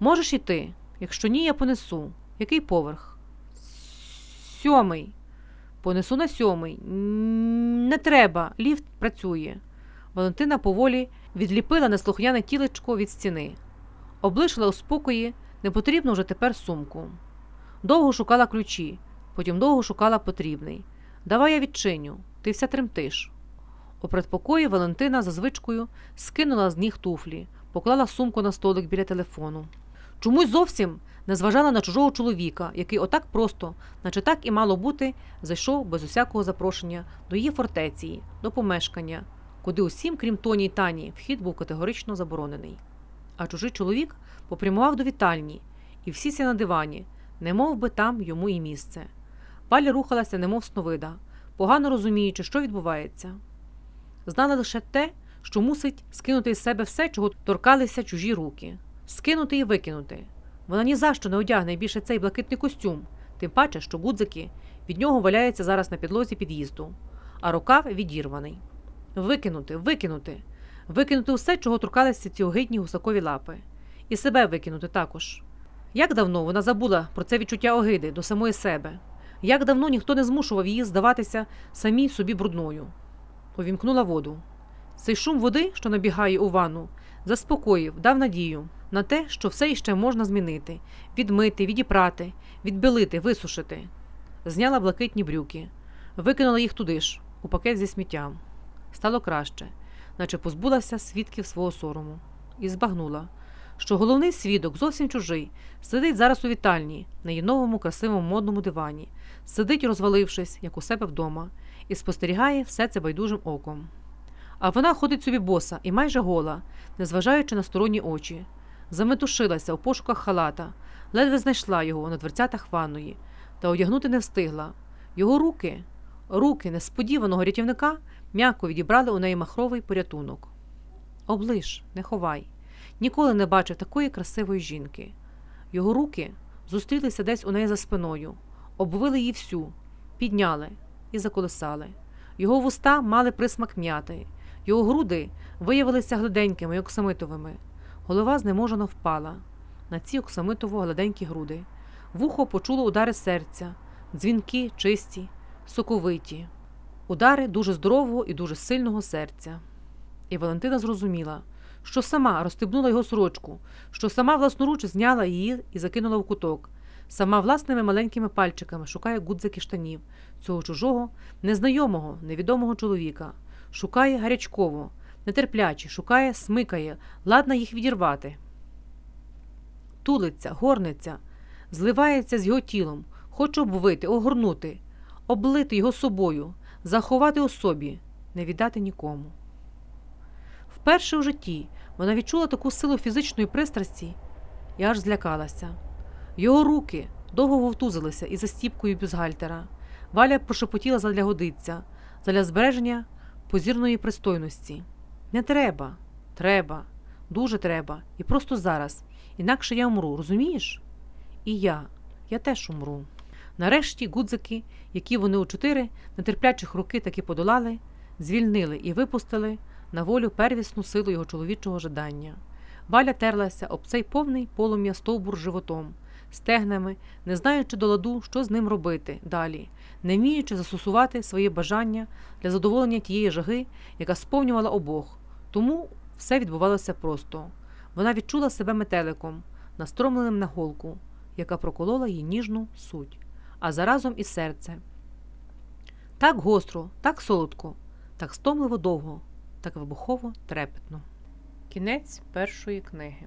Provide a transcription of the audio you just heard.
Можеш іти. Якщо ні, я понесу. Який поверх? Сьомий. Понесу на сьомий. Не треба, ліфт працює. Валентина поволі відліпила неслухняне тілечко від стіни, облишила у спокої непотрібну вже тепер сумку. Довго шукала ключі, потім довго шукала потрібний. Давай я відчиню, ти вся тремтиш. У предпокої Валентина за звичкою скинула з ніг туфлі, поклала сумку на столик біля телефону. Чомусь зовсім не зважала на чужого чоловіка, який отак просто, наче так і мало бути, зайшов без усякого запрошення до її фортеції, до помешкання, куди усім, крім Тоні й Тані, вхід був категорично заборонений. А чужий чоловік попрямував до вітальні і всівся на дивані, немов би там йому і місце. Валя рухалася, немов сновида, погано розуміючи, що відбувається. Знала лише те, що мусить скинути із себе все, чого торкалися чужі руки, скинути і викинути. Вона ні за що не одягне більше цей блакитний костюм, тим паче, що гудзики від нього валяються зараз на підлозі під'їзду, а рукав відірваний. Викинути, викинути, викинути усе, чого торкалися ці огидні гусакові лапи, і себе викинути також. Як давно вона забула про це відчуття огиди до самої себе, як давно ніхто не змушував її здаватися самій собі брудною. Увімкнула воду. Цей шум води, що набігає у ванну, заспокоїв, дав надію на те, що все іще можна змінити відмити, відіпрати, відбілити, висушити. Зняла блакитні брюки, викинула їх туди ж, у пакет зі сміттям. Стало краще, наче позбулася свідків свого сорому, і збагнула, що головний свідок зовсім чужий, сидить зараз у вітальні, на її новому красивому модному дивані, сидить, розвалившись, як у себе вдома, і спостерігає все це байдужим оком. А вона ходить собі боса і майже гола, незважаючи на сторонні очі. Заметушилася у пошуках халата, ледве знайшла його на дверцятах ванної, та одягнути не встигла. Його руки, руки несподіваного рятівника, м'яко відібрали у неї махровий порятунок. Оближ, не ховай. Ніколи не бачив такої красивої жінки. Його руки зустрілися десь у неї за спиною, обвили її всю, підняли і заколисали. Його вуста мали присмак м'яти, його груди виявилися гладенькими й оксамитовими. Голова знеможено впала на ці оксамитово гладенькі груди. Вухо почуло удари серця, дзвінки чисті, соковиті, удари дуже здорового і дуже сильного серця. І Валентина зрозуміла, що сама розстебнула його сорочку, що сама власноруч зняла її і закинула в куток, сама власними маленькими пальчиками шукає гудзики штанів цього чужого, незнайомого, невідомого чоловіка, шукає гарячково, нетерпляче, шукає, смикає, ладна їх відірвати. Тулиться, горниться, зливається з його тілом, хоче обвити, огорнути, облити його собою, заховати у собі, не віддати нікому. Вперше у житті вона відчула таку силу фізичної пристрасті і аж злякалася. Його руки довго вовтузилися із застіпкою бюзгальтера. Валя прошепотіла задля годиться, задля збереження позірної пристойності. Не треба, треба, дуже треба, і просто зараз. Інакше я умру, розумієш? І я, я теж умру. Нарешті гудзики, які вони у чотири нетерплячих руки таки подолали, звільнили і випустили на волю первісну силу його чоловічого жадання. Валя терлася об цей повний полум'я стовбур животом, стегнами, не знаючи до ладу, що з ним робити далі, не вміючи застосувати своє бажання для задоволення тієї жаги, яка сповнювала обох. Тому все відбувалося просто. Вона відчула себе метеликом, настромленим на голку, яка проколола її ніжну суть, а заразом і серце. Так гостро, так солодко, так стомливо довго, так вибухово трепетно. Кінець першої книги.